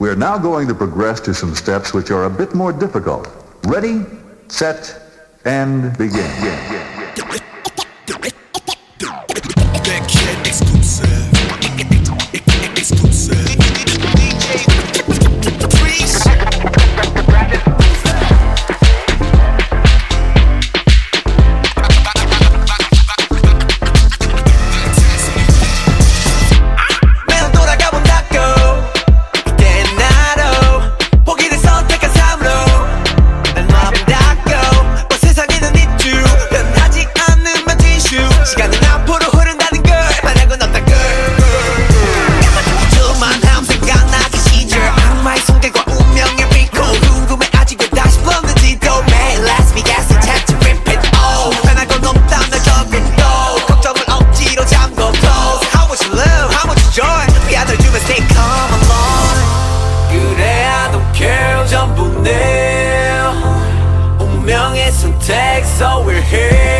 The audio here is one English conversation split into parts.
We're now going to progress to some steps which are a bit more difficult. Ready, set, and begin. So we're here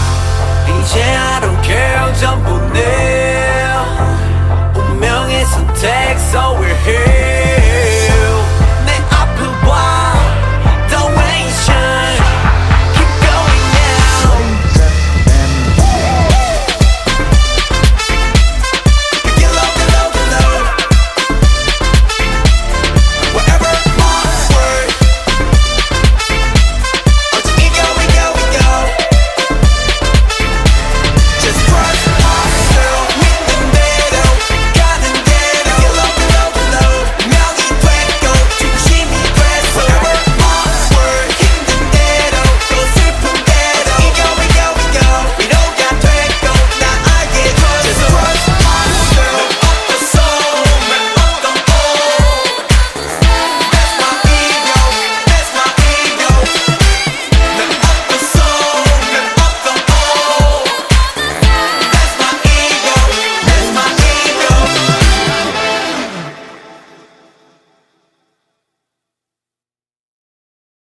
이제 I don't care 전부 내